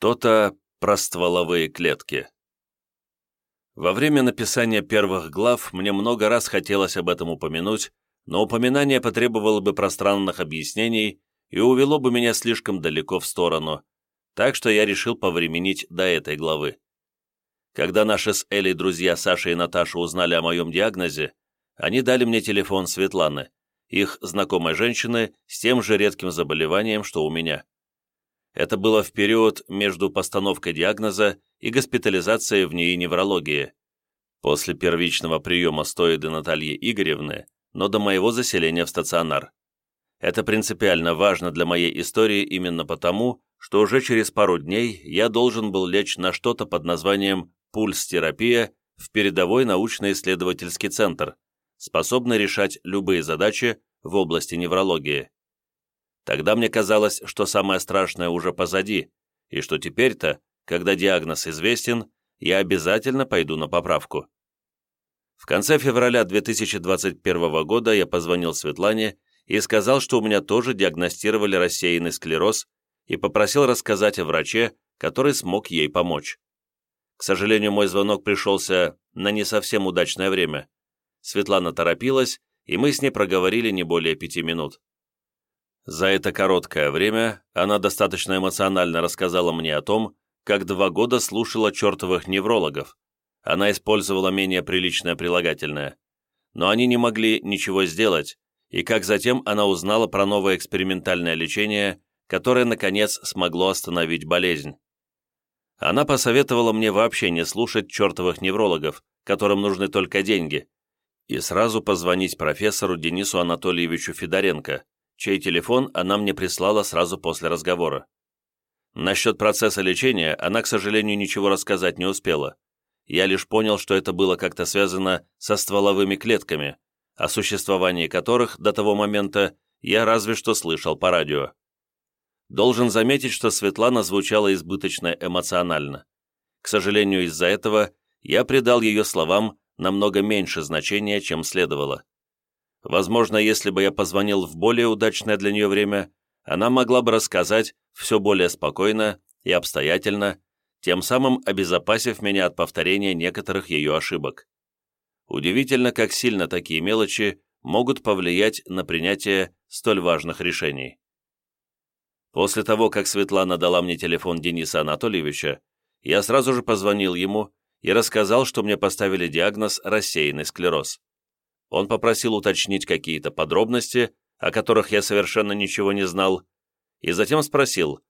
Что-то про стволовые клетки. Во время написания первых глав мне много раз хотелось об этом упомянуть, но упоминание потребовало бы пространных объяснений и увело бы меня слишком далеко в сторону, так что я решил повременить до этой главы. Когда наши с Элей друзья Саша и Наташа узнали о моем диагнозе, они дали мне телефон Светланы, их знакомой женщины с тем же редким заболеванием, что у меня. Это было в период между постановкой диагноза и госпитализацией в НИИ неврологии. После первичного приема стоиды Натальи Игоревны, но до моего заселения в стационар. Это принципиально важно для моей истории именно потому, что уже через пару дней я должен был лечь на что-то под названием «пульс-терапия» в передовой научно-исследовательский центр, способный решать любые задачи в области неврологии. Тогда мне казалось, что самое страшное уже позади, и что теперь-то, когда диагноз известен, я обязательно пойду на поправку. В конце февраля 2021 года я позвонил Светлане и сказал, что у меня тоже диагностировали рассеянный склероз и попросил рассказать о враче, который смог ей помочь. К сожалению, мой звонок пришелся на не совсем удачное время. Светлана торопилась, и мы с ней проговорили не более пяти минут. За это короткое время она достаточно эмоционально рассказала мне о том, как два года слушала чертовых неврологов. Она использовала менее приличное прилагательное. Но они не могли ничего сделать, и как затем она узнала про новое экспериментальное лечение, которое, наконец, смогло остановить болезнь. Она посоветовала мне вообще не слушать чертовых неврологов, которым нужны только деньги, и сразу позвонить профессору Денису Анатольевичу Федоренко, чей телефон она мне прислала сразу после разговора. Насчет процесса лечения она, к сожалению, ничего рассказать не успела. Я лишь понял, что это было как-то связано со стволовыми клетками, о существовании которых до того момента я разве что слышал по радио. Должен заметить, что Светлана звучала избыточно эмоционально. К сожалению, из-за этого я придал ее словам намного меньше значения, чем следовало. Возможно, если бы я позвонил в более удачное для нее время, она могла бы рассказать все более спокойно и обстоятельно, тем самым обезопасив меня от повторения некоторых ее ошибок. Удивительно, как сильно такие мелочи могут повлиять на принятие столь важных решений. После того, как Светлана дала мне телефон Дениса Анатольевича, я сразу же позвонил ему и рассказал, что мне поставили диагноз рассеянный склероз. Он попросил уточнить какие-то подробности, о которых я совершенно ничего не знал, и затем спросил,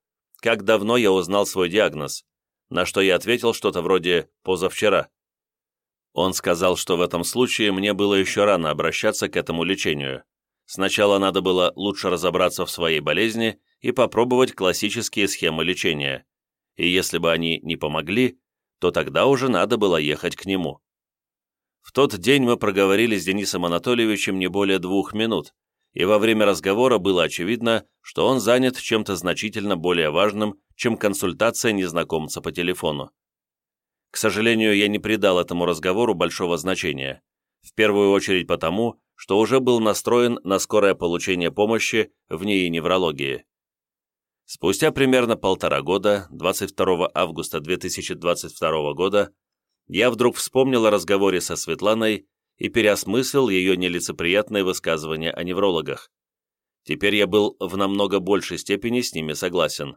как давно я узнал свой диагноз, на что я ответил что-то вроде «позавчера». Он сказал, что в этом случае мне было еще рано обращаться к этому лечению. Сначала надо было лучше разобраться в своей болезни и попробовать классические схемы лечения. И если бы они не помогли, то тогда уже надо было ехать к нему. В тот день мы проговорили с Денисом Анатольевичем не более двух минут, и во время разговора было очевидно, что он занят чем-то значительно более важным, чем консультация незнакомца по телефону. К сожалению, я не придал этому разговору большого значения, в первую очередь потому, что уже был настроен на скорое получение помощи в НИИ неврологии. Спустя примерно полтора года, 22 августа 2022 года, я вдруг вспомнил о разговоре со Светланой и переосмыслил ее нелицеприятные высказывания о неврологах. Теперь я был в намного большей степени с ними согласен.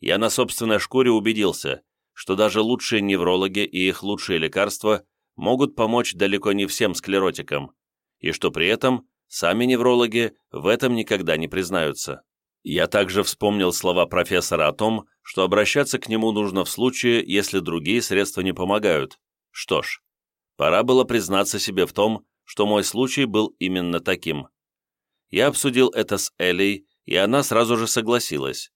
Я на собственной шкуре убедился, что даже лучшие неврологи и их лучшие лекарства могут помочь далеко не всем склеротикам, и что при этом сами неврологи в этом никогда не признаются. Я также вспомнил слова профессора о том, что обращаться к нему нужно в случае, если другие средства не помогают. Что ж, пора было признаться себе в том, что мой случай был именно таким. Я обсудил это с Элей, и она сразу же согласилась.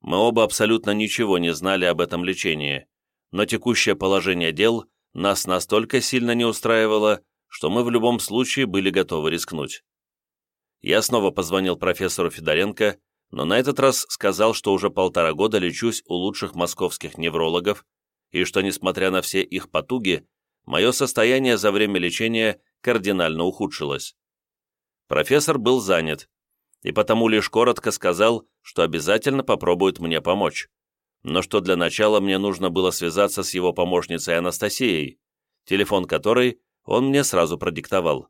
Мы оба абсолютно ничего не знали об этом лечении, но текущее положение дел нас настолько сильно не устраивало, что мы в любом случае были готовы рискнуть. Я снова позвонил профессору Федоренко но на этот раз сказал, что уже полтора года лечусь у лучших московских неврологов, и что, несмотря на все их потуги, мое состояние за время лечения кардинально ухудшилось. Профессор был занят, и потому лишь коротко сказал, что обязательно попробует мне помочь. но что для начала мне нужно было связаться с его помощницей Анастасией, телефон которой он мне сразу продиктовал.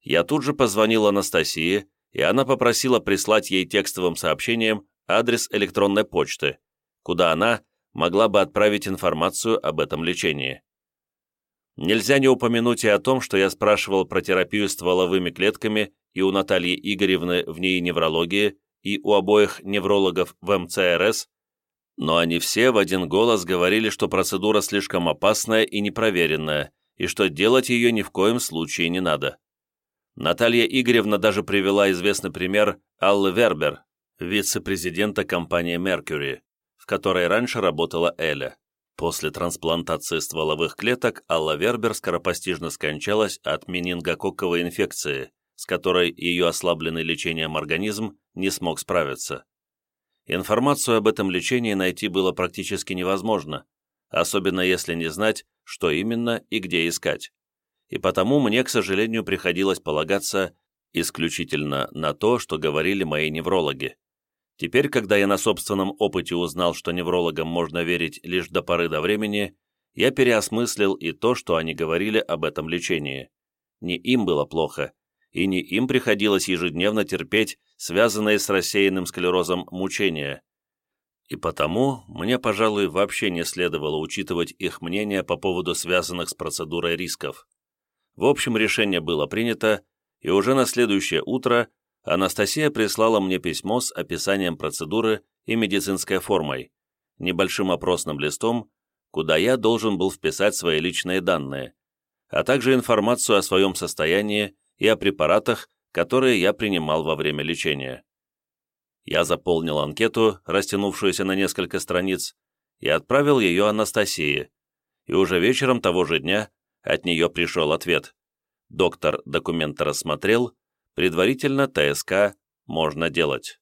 Я тут же позвонил Анастасии, и она попросила прислать ей текстовым сообщением адрес электронной почты, куда она могла бы отправить информацию об этом лечении. Нельзя не упомянуть и о том, что я спрашивал про терапию стволовыми клетками и у Натальи Игоревны в НИИ неврологии, и у обоих неврологов в МЦРС, но они все в один голос говорили, что процедура слишком опасная и непроверенная, и что делать ее ни в коем случае не надо. Наталья Игоревна даже привела известный пример Аллы Вербер, вице-президента компании Mercury, в которой раньше работала Эля. После трансплантации стволовых клеток Алла Вербер скоропостижно скончалась от менингококковой инфекции, с которой ее ослабленный лечением организм не смог справиться. Информацию об этом лечении найти было практически невозможно, особенно если не знать, что именно и где искать. И потому мне, к сожалению, приходилось полагаться исключительно на то, что говорили мои неврологи. Теперь, когда я на собственном опыте узнал, что неврологам можно верить лишь до поры до времени, я переосмыслил и то, что они говорили об этом лечении. Не им было плохо, и не им приходилось ежедневно терпеть связанные с рассеянным склерозом мучения. И потому мне, пожалуй, вообще не следовало учитывать их мнение по поводу связанных с процедурой рисков. В общем, решение было принято, и уже на следующее утро Анастасия прислала мне письмо с описанием процедуры и медицинской формой, небольшим опросным листом, куда я должен был вписать свои личные данные, а также информацию о своем состоянии и о препаратах, которые я принимал во время лечения. Я заполнил анкету, растянувшуюся на несколько страниц, и отправил ее Анастасии, и уже вечером того же дня от нее пришел ответ. Доктор документы рассмотрел Предварительно ТСК можно делать.